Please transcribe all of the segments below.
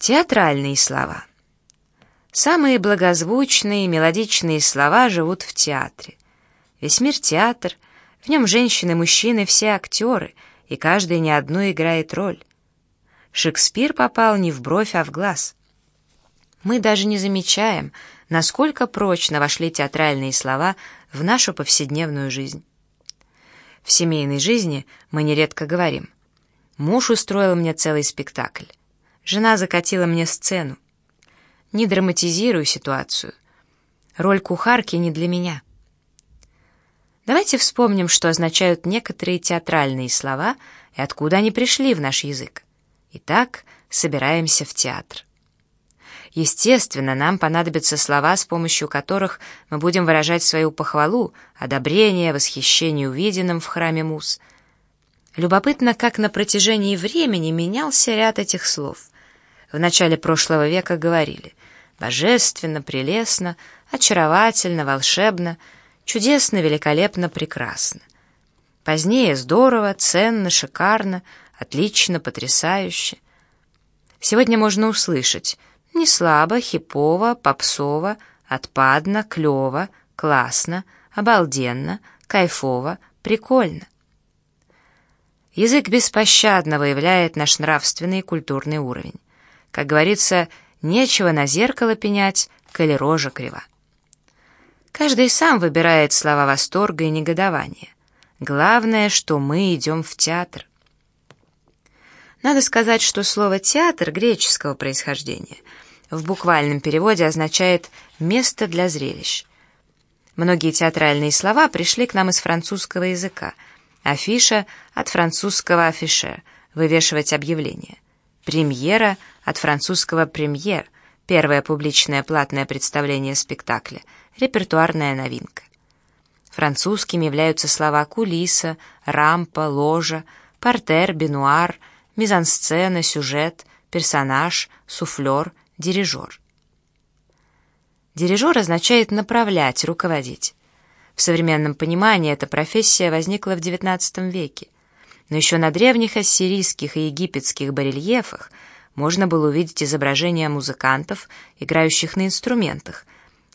Театральные слова. Самые благозвучные, мелодичные слова живут в театре. Весь мир театр, в нем женщины, мужчины, все актеры, и каждый не одну играет роль. Шекспир попал не в бровь, а в глаз. Мы даже не замечаем, насколько прочно вошли театральные слова в нашу повседневную жизнь. В семейной жизни мы нередко говорим «Муж устроил мне целый спектакль», «Жена закатила мне сцену». Не драматизирую ситуацию. Роль кухарки не для меня. Давайте вспомним, что означают некоторые театральные слова и откуда они пришли в наш язык. Итак, собираемся в театр. Естественно, нам понадобятся слова, с помощью которых мы будем выражать свою похвалу, одобрение, восхищение увиденным в храме Мус. Любопытно, как на протяжении времени менялся ряд этих слов. В начале прошлого века говорили «божественно, прелестно, очаровательно, волшебно, чудесно, великолепно, прекрасно». Позднее здорово, ценно, шикарно, отлично, потрясающе. Сегодня можно услышать – не слабо, хипово, попсово, отпадно, клево, классно, обалденно, кайфово, прикольно. Язык беспощадно выявляет наш нравственный и культурный уровень. Как говорится, нечего на зеркало пенять, коли рожа крива. Каждый сам выбирает слова восторга и негодования. Главное, что мы идем в театр. Надо сказать, что слово «театр» греческого происхождения в буквальном переводе означает «место для зрелищ». Многие театральные слова пришли к нам из французского языка. Афиша от французского «афише» — вывешивать объявление. Премьера от французского «премьер» — первое публичное платное представление спектакля, репертуарная новинка. Французскими являются слова «кулиса», «рампа», «ложа», «портер», «бенуар», мизансцена, сюжет, персонаж, суфлер, дирижер. Дирижер означает направлять, руководить. В современном понимании эта профессия возникла в XIX веке, но еще на древних ассирийских и египетских барельефах можно было увидеть изображения музыкантов, играющих на инструментах,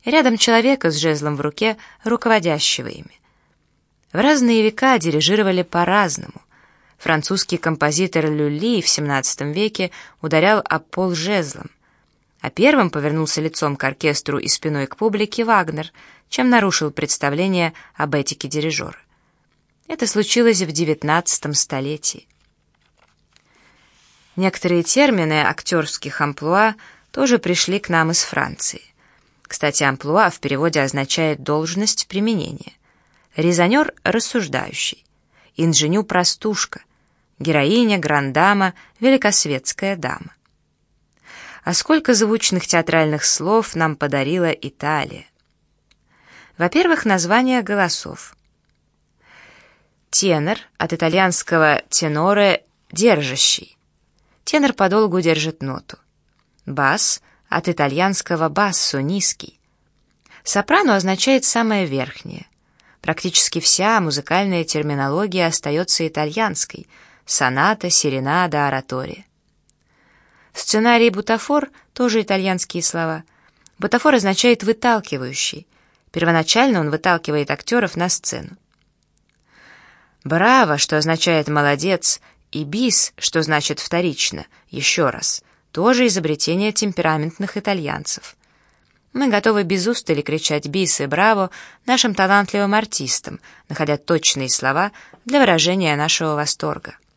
рядом человека с жезлом в руке, руководящего ими. В разные века дирижировали по-разному. Французский композитор Люли в XVII веке ударял об пол жезлом, а первым повернулся лицом к оркестру и спиной к публике Вагнер, чем нарушил представление об этике дирижера. Это случилось в XIX столетии. Некоторые термины актерских амплуа тоже пришли к нам из Франции. Кстати, амплуа в переводе означает «должность применения». Резонер — рассуждающий инженю простушка, героиня, грандама, великосветская дама. А сколько звучных театральных слов нам подарила Италия. Во-первых, название голосов. Тенор от итальянского теноре держащий. Тенор подолгу держит ноту. Бас от итальянского бассо низкий. Сопрано означает самое верхнее. Практически вся музыкальная терминология остается итальянской — соната, серенада, оратория. Сценарий «бутафор» — тоже итальянские слова. «Бутафор» означает «выталкивающий». Первоначально он выталкивает актеров на сцену. «Браво», что означает «молодец», и «бис», что значит «вторично», еще раз, тоже изобретение темпераментных итальянцев. Мы готовы без устали кричать «бис» и «браво» нашим талантливым артистам, находя точные слова для выражения нашего восторга.